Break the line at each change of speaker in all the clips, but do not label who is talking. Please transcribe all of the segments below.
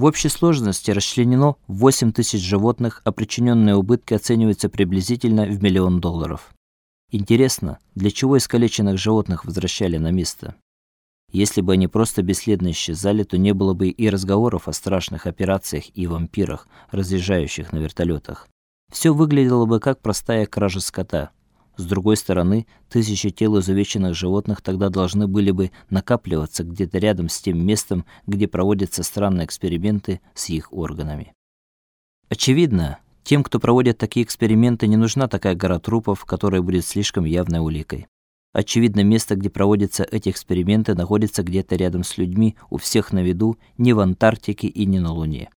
В общей сложности расчленено 8 тысяч животных, а причиненные убытки оцениваются приблизительно в миллион долларов. Интересно, для чего искалеченных животных возвращали на место? Если бы они просто бесследно исчезали, то не было бы и разговоров о страшных операциях и вампирах, разъезжающих на вертолетах. Все выглядело бы как простая кража скота. С другой стороны, тысячи тел изувеченных животных тогда должны были бы накапливаться где-то рядом с тем местом, где проводятся странные эксперименты с их органами. Очевидно, тем, кто проводит такие эксперименты, не нужна такая гора трупов, которая будет слишком явной уликой. Очевидно, место, где проводятся эти эксперименты, находится где-то рядом с людьми, у всех на виду, не в Антарктике и не на Луне.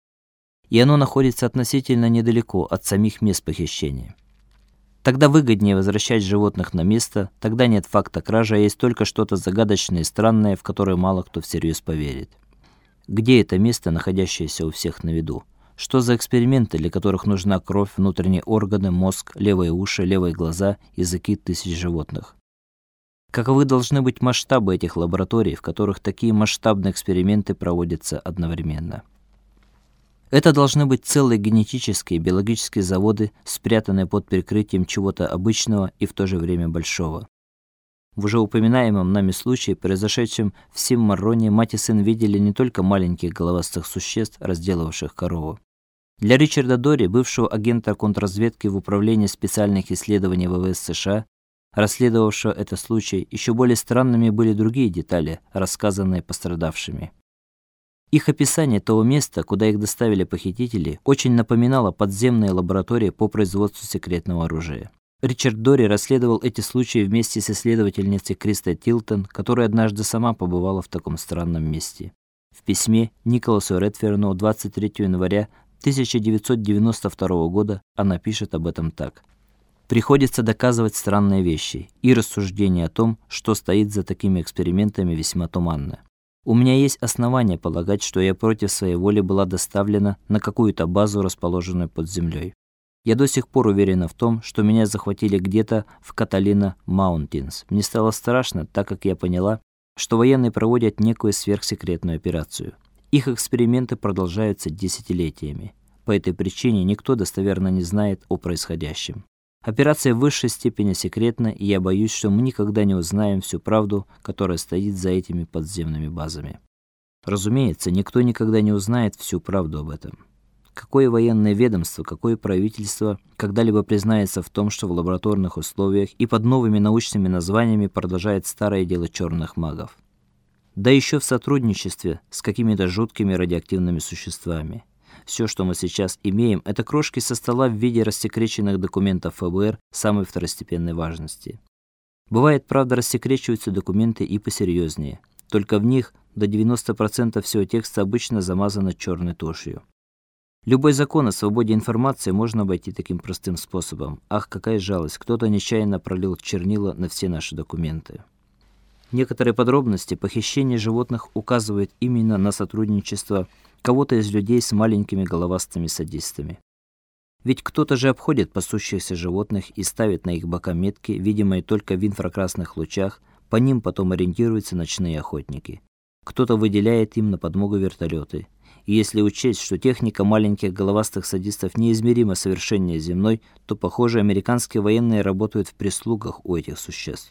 И оно находится относительно недалеко от самих мест похищения. Тогда выгоднее возвращать животных на место, тогда нет факта кражи, а есть только что-то загадочное и странное, в которое мало кто всерьез поверит. Где это место, находящееся у всех на виду? Что за эксперименты, для которых нужна кровь, внутренние органы, мозг, левые уши, левые глаза, языки тысяч животных? Каковы должны быть масштабы этих лабораторий, в которых такие масштабные эксперименты проводятся одновременно? Это должны быть целые генетические, биологические заводы, спрятанные под прикрытием чего-то обычного и в то же время большого. В уже упоминаемом нами случае, произошедшем в Симмароне, мать и сын видели не только маленьких головастых существ, разделывавших корову. Для Ричарда Дори, бывшего агента контрразведки в управлении специальных исследований ВВС США, расследовавшего этот случай, еще более странными были другие детали, рассказанные пострадавшими. Их описание того места, куда их доставили похитители, очень напоминало подземные лаборатории по производству секретного оружия. Ричард Дори расследовал эти случаи вместе с исследовательницей Кристой Тилтон, которая однажды сама побывала в таком странном месте. В письме Николасу Редферну 23 января 1992 года она пишет об этом так: Приходится доказывать странные вещи, и рассуждения о том, что стоит за такими экспериментами, весьма туманны. У меня есть основания полагать, что я против своей воли была доставлена на какую-то базу, расположенную под землей. Я до сих пор уверена в том, что меня захватили где-то в Каталина Маунтинс. Мне стало страшно, так как я поняла, что военные проводят некую сверхсекретную операцию. Их эксперименты продолжаются десятилетиями. По этой причине никто достоверно не знает о происходящем. Операция в высшей степени секретна, и я боюсь, что мы никогда не узнаем всю правду, которая стоит за этими подземными базами. Разумеется, никто никогда не узнает всю правду об этом. Какое военное ведомство, какое правительство когда-либо признается в том, что в лабораторных условиях и под новыми научными названиями продолжает старое дело черных магов? Да еще в сотрудничестве с какими-то жуткими радиоактивными существами. Все, что мы сейчас имеем, это крошки со стола в виде рассекреченных документов ФБР самой второстепенной важности. Бывает, правда, рассекречиваются документы и посерьезнее. Только в них до 90% всего текста обычно замазано черной тушью. Любой закон о свободе информации можно обойти таким простым способом. Ах, какая жалость, кто-то нечаянно пролил чернила на все наши документы. Некоторые подробности похищения животных указывают именно на сотрудничество кого-то из людей с маленькими головастыми садистами. Ведь кто-то же обходит пасущихся животных и ставит на их бока метки, видимые только в инфракрасных лучах, по ним потом ориентируются ночные охотники. Кто-то выделяет им на подмогу вертолеты. И если учесть, что техника маленьких головастых садистов неизмеримо совершеннее земной, то, похоже, американские военные работают в прислугах у этих существ.